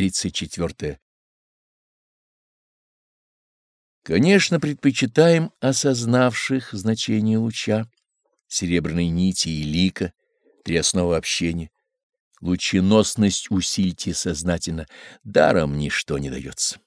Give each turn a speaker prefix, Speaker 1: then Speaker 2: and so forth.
Speaker 1: 34. Конечно, предпочитаем осознавших значение луча, серебряной нити и лика, три основы общения. Лученосность усильте сознательно, даром ничто не дается.